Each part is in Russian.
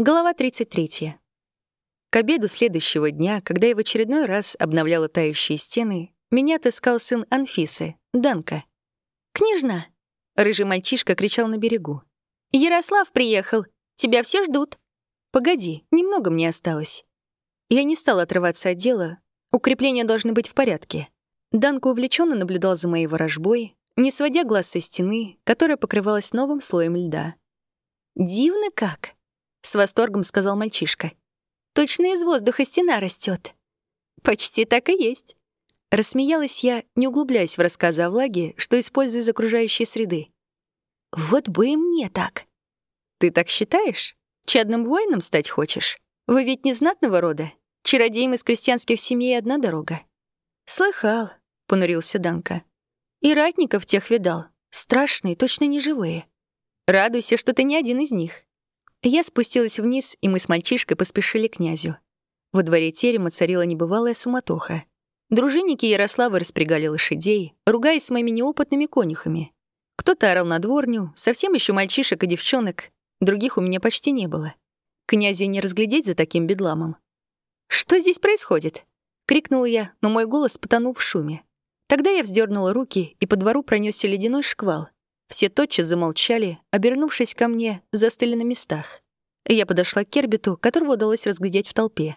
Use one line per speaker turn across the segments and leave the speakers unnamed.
Глава 33. К обеду следующего дня, когда я в очередной раз обновляла тающие стены, меня отыскал сын Анфисы, Данка. «Княжна!» — рыжий мальчишка кричал на берегу. «Ярослав приехал! Тебя все ждут!» «Погоди, немного мне осталось». Я не стала отрываться от дела. Укрепления должны быть в порядке. Данка увлеченно наблюдал за моей ворожбой, не сводя глаз со стены, которая покрывалась новым слоем льда. «Дивно как!» С восторгом сказал мальчишка. Точно из воздуха стена растет. Почти так и есть. Рассмеялась я, не углубляясь в рассказы о влаге, что использую из окружающей среды. Вот бы и мне так. Ты так считаешь? Чадным воином стать хочешь? Вы ведь не знатного рода. Чародеям из крестьянских семей одна дорога. Слыхал, понурился Данка. И ратников тех видал. Страшные, точно не живые. Радуйся, что ты не один из них. Я спустилась вниз, и мы с мальчишкой поспешили к князю. Во дворе терема царила небывалая суматоха. Дружинники Ярослава распрягали лошадей, ругаясь с моими неопытными конюхами. Кто-то орал на дворню, совсем еще мальчишек и девчонок. Других у меня почти не было. Князя не разглядеть за таким бедламом. «Что здесь происходит?» — крикнула я, но мой голос потонул в шуме. Тогда я вздернула руки, и по двору пронесся ледяной шквал. Все тотчас замолчали, обернувшись ко мне, застыли на местах. Я подошла к Кербиту, которого удалось разглядеть в толпе.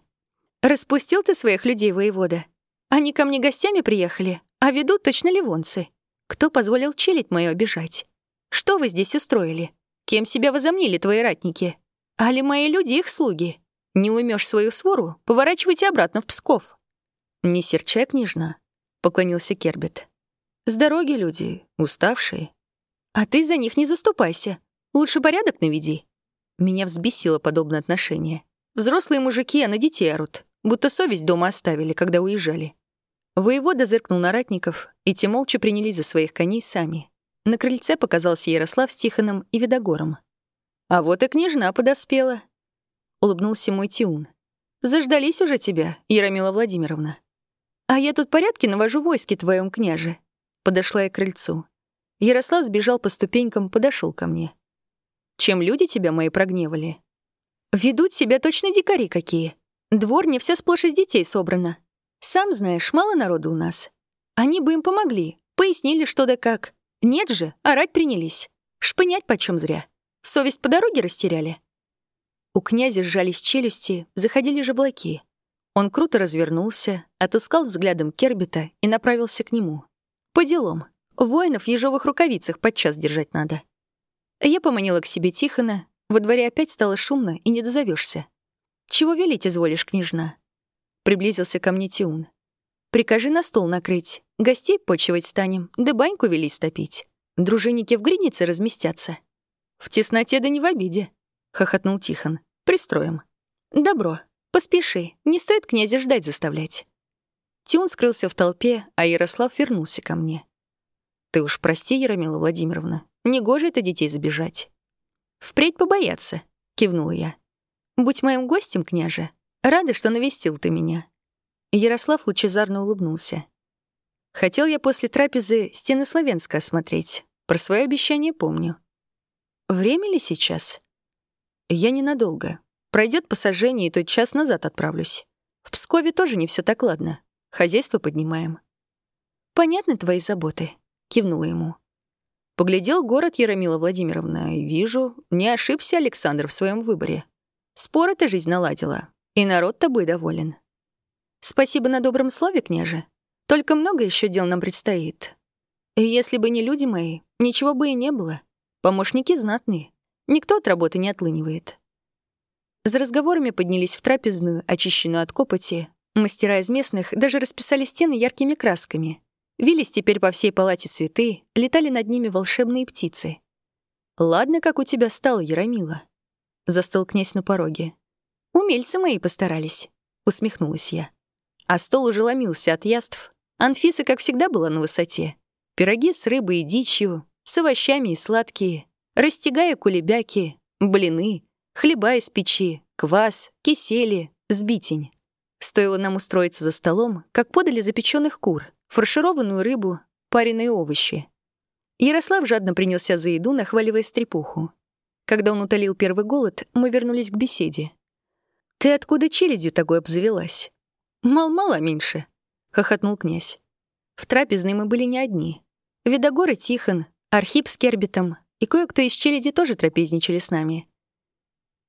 «Распустил ты своих людей, воевода? Они ко мне гостями приехали, а ведут точно ливонцы. Кто позволил челить мою обижать? Что вы здесь устроили? Кем себя возомнили твои ратники? Али мои люди их слуги? Не уймешь свою свору, поворачивайте обратно в Псков». «Не серчай, княжна», — поклонился Кербит. «С дороги люди, уставшие, а ты за них не заступайся. Лучше порядок наведи. Меня взбесило подобное отношение. Взрослые мужики, а на детей орут, будто совесть дома оставили, когда уезжали. Воевода зыркнул на ратников, и те молча принялись за своих коней сами. На крыльце показался Ярослав с Тихоном и Видогором. «А вот и княжна подоспела», — улыбнулся мой Тиун. «Заждались уже тебя, Яромила Владимировна». «А я тут порядки навожу войски твоем, княже», — подошла я к крыльцу. Ярослав сбежал по ступенькам, подошел ко мне. «Чем люди тебя мои прогневали?» «Ведут себя точно дикари какие. Дворня вся сплошь из детей собрана. Сам знаешь, мало народу у нас. Они бы им помогли, пояснили, что да как. Нет же, орать принялись. Шпынять почем зря. Совесть по дороге растеряли». У князя сжались челюсти, заходили же влаки. Он круто развернулся, отыскал взглядом Кербита и направился к нему. «По делам. Воинов в ежовых рукавицах подчас держать надо. Я поманила к себе Тихона. Во дворе опять стало шумно, и не дозовешься. «Чего велить изволишь, княжна?» Приблизился ко мне Тиун. «Прикажи на стол накрыть, гостей почивать станем, да баньку вели стопить. Дружинники в гринице разместятся». «В тесноте да не в обиде», — хохотнул Тихон. «Пристроим». «Добро, поспеши, не стоит князя ждать заставлять». Тиун скрылся в толпе, а Ярослав вернулся ко мне. Ты уж прости, Яромила Владимировна, негоже это детей забежать. Впредь побояться, кивнула я. Будь моим гостем, княже. Рада, что навестил ты меня. Ярослав лучезарно улыбнулся. Хотел я после трапезы стены Славянска осмотреть. Про свое обещание помню. Время ли сейчас? Я ненадолго. Пройдет посажение, и тот час назад отправлюсь. В Пскове тоже не все так ладно. Хозяйство поднимаем. Понятны твои заботы кивнула ему. Поглядел город Яромила Владимировна и вижу, не ошибся Александр в своем выборе. Споры ты жизнь наладила, и народ тобой доволен. Спасибо на добром слове, княже. Только много еще дел нам предстоит. Если бы не люди мои, ничего бы и не было. Помощники знатные. Никто от работы не отлынивает. За разговорами поднялись в трапезную, очищенную от копоти. Мастера из местных даже расписали стены яркими красками, Вились теперь по всей палате цветы, летали над ними волшебные птицы. «Ладно, как у тебя стало, Яромила», — застыл князь на пороге. «Умельцы мои постарались», — усмехнулась я. А стол уже ломился от яств. Анфиса, как всегда, была на высоте. Пироги с рыбой и дичью, с овощами и сладкие, растягая кулебяки, блины, хлеба из печи, квас, кисели, сбитень. Стоило нам устроиться за столом, как подали запеченных кур, фаршированную рыбу, пареные овощи. Ярослав жадно принялся за еду, нахваливая стрепуху. Когда он утолил первый голод, мы вернулись к беседе. «Ты откуда челядью такой обзавелась?» «Мал-мало меньше», — хохотнул князь. В трапезной мы были не одни. Видогор Тихон, Архип с Кербитом и кое-кто из челяди тоже трапезничали с нами.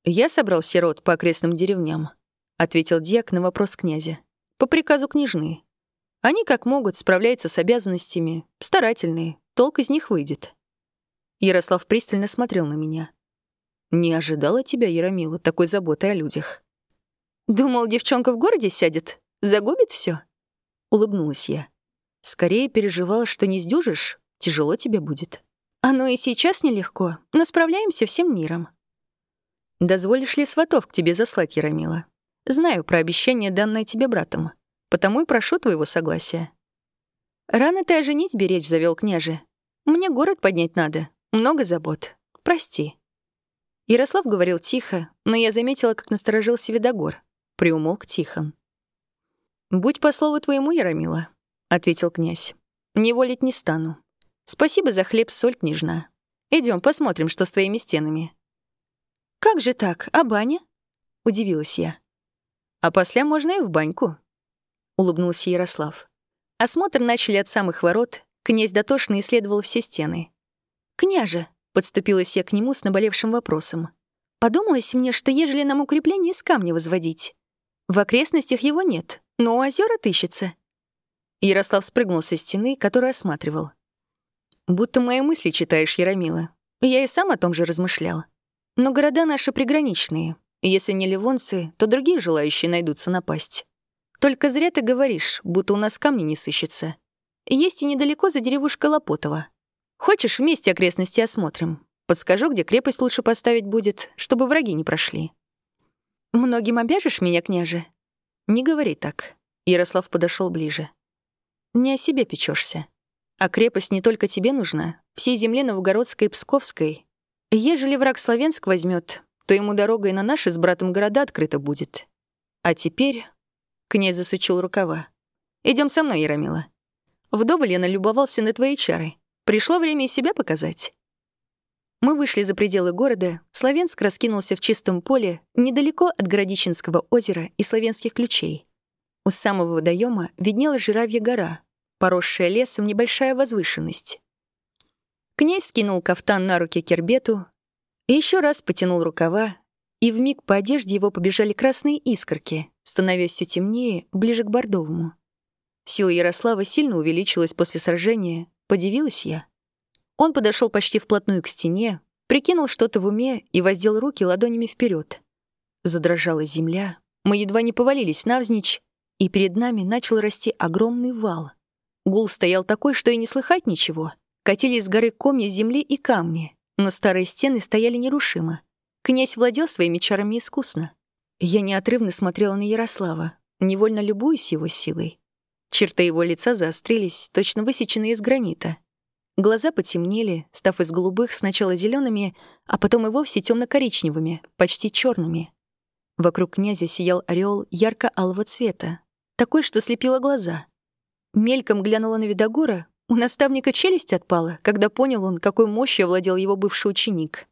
«Я собрал сирот по окрестным деревням», — ответил дьяк на вопрос князя. «По приказу княжны. Они как могут справляются с обязанностями, старательные, толк из них выйдет». Ярослав пристально смотрел на меня. «Не ожидала тебя, Яромила, такой заботы о людях». «Думал, девчонка в городе сядет, загубит все. Улыбнулась я. «Скорее переживала, что не сдюжишь, тяжело тебе будет». «Оно и сейчас нелегко, но справляемся всем миром». «Дозволишь ли сватов к тебе заслать, Яромила? Знаю про обещание, данное тебе братом, потому и прошу твоего согласия». «Рано ты о женить беречь завел княже. Мне город поднять надо, много забот. Прости». Ярослав говорил тихо, но я заметила, как насторожился Видогор. Приумолк Тихон. «Будь по слову твоему, Яромила», — ответил князь. «Не волить не стану. Спасибо за хлеб, соль, княжна. Идем посмотрим, что с твоими стенами». «Как же так? А баня?» — удивилась я. «А после можно и в баньку», — улыбнулся Ярослав. Осмотр начали от самых ворот, князь дотошно исследовал все стены. «Княже», — подступилась я к нему с наболевшим вопросом, «подумалось мне, что ежели нам укрепление из камня возводить, в окрестностях его нет, но у озера тыщется». Ярослав спрыгнул со стены, которую осматривал. «Будто мои мысли читаешь, Яромила. Я и сам о том же размышлял. Но города наши приграничные. Если не ливонцы, то другие желающие найдутся напасть. Только зря ты говоришь, будто у нас камни не сыщется. Есть и недалеко за деревушкой Лопотова. Хочешь, вместе окрестности осмотрим? Подскажу, где крепость лучше поставить будет, чтобы враги не прошли. Многим обяжешь меня, княже? Не говори так. Ярослав подошел ближе. Не о себе печешься. А крепость не только тебе нужна, всей земле Новгородской и Псковской Ежели враг Славянск возьмет, то ему дорога и на наши с братом города открыта будет. А теперь...» Князь засучил рукава. Идем со мной, Яромила. Вдоволь я налюбовался на твои чары. Пришло время и себя показать». Мы вышли за пределы города, Славянск раскинулся в чистом поле недалеко от Городищенского озера и славянских ключей. У самого водоема виднелась Жиравья гора, поросшая лесом небольшая возвышенность. Князь скинул кафтан на руки Кербету и еще раз потянул рукава, и вмиг по одежде его побежали красные искорки, становясь все темнее, ближе к бордовому. Сила Ярослава сильно увеличилась после сражения, подивилась я. Он подошел почти вплотную к стене, прикинул что-то в уме и воздел руки ладонями вперед. Задрожала земля, мы едва не повалились навзничь, и перед нами начал расти огромный вал. Гул стоял такой, что и не слыхать ничего — Катились с горы комья земли и камни, но старые стены стояли нерушимо. Князь владел своими чарами искусно. Я неотрывно смотрела на Ярослава, невольно любуюсь его силой. Черты его лица заострились, точно высеченные из гранита. Глаза потемнели, став из голубых сначала зелеными, а потом и вовсе темно-коричневыми, почти черными. Вокруг князя сиял ореол ярко-алого цвета, такой, что слепило глаза. Мельком глянула на Видогора, у наставника челюсть отпала, когда понял он, какой мощью овладел его бывший ученик.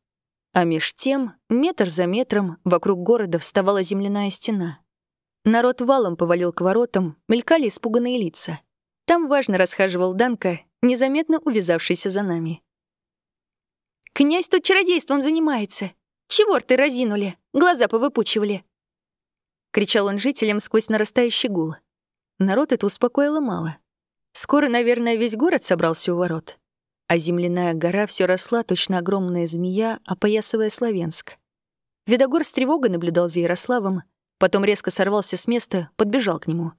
А меж тем, метр за метром, вокруг города вставала земляная стена. Народ валом повалил к воротам, мелькали испуганные лица. Там важно расхаживал Данка, незаметно увязавшийся за нами. «Князь тут чародейством занимается! Чего рты разинули? Глаза повыпучивали!» Кричал он жителям сквозь нарастающий гул. Народ это успокоило мало. Скоро, наверное, весь город собрался у ворот. А земляная гора все росла, точно огромная змея, опоясывая Славянск. Видогор с тревогой наблюдал за Ярославом, потом резко сорвался с места, подбежал к нему.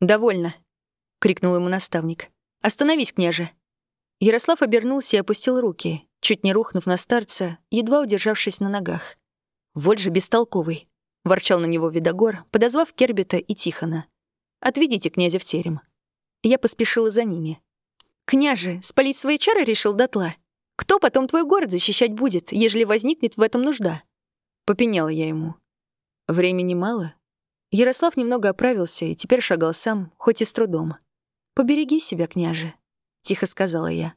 «Довольно!» — крикнул ему наставник. «Остановись, княже!» Ярослав обернулся и опустил руки, чуть не рухнув на старца, едва удержавшись на ногах. «Вот же бестолковый!» — ворчал на него Видогор, подозвав Кербита и Тихона. «Отведите князя в терем». Я поспешила за ними. «Княже, спалить свои чары решил дотла. Кто потом твой город защищать будет, ежели возникнет в этом нужда?» Попеняла я ему. Времени мало. Ярослав немного оправился и теперь шагал сам, хоть и с трудом. «Побереги себя, княже», — тихо сказала я.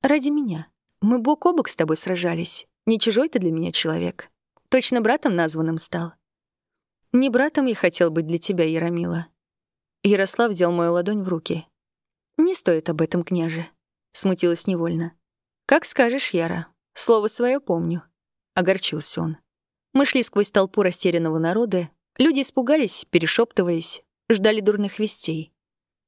«Ради меня. Мы бок о бок с тобой сражались. Не чужой ты для меня человек. Точно братом названным стал. Не братом я хотел быть для тебя, Яромила. Ярослав взял мою ладонь в руки. Не стоит об этом, княже. Смутилась невольно. Как скажешь, Яра. Слово свое помню. Огорчился он. Мы шли сквозь толпу растерянного народа. Люди испугались, перешептывались, ждали дурных вестей.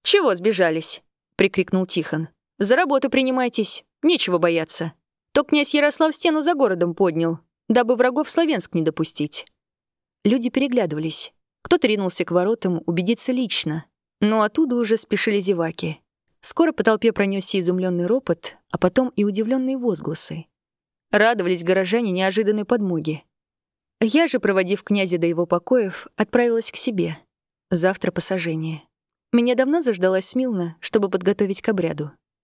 «Чего сбежались?» — прикрикнул Тихон. «За работу принимайтесь, нечего бояться. То князь Ярослав стену за городом поднял, дабы врагов Славянск не допустить». Люди переглядывались. Кто-то ринулся к воротам убедиться лично, но оттуда уже спешили зеваки. Скоро по толпе пронесся изумленный ропот, а потом и удивленные возгласы. Радовались горожане неожиданной подмоги. Я же, проводив князя до его покоев, отправилась к себе. Завтра посажение. Меня давно заждалась Смилна, чтобы подготовить к обряду.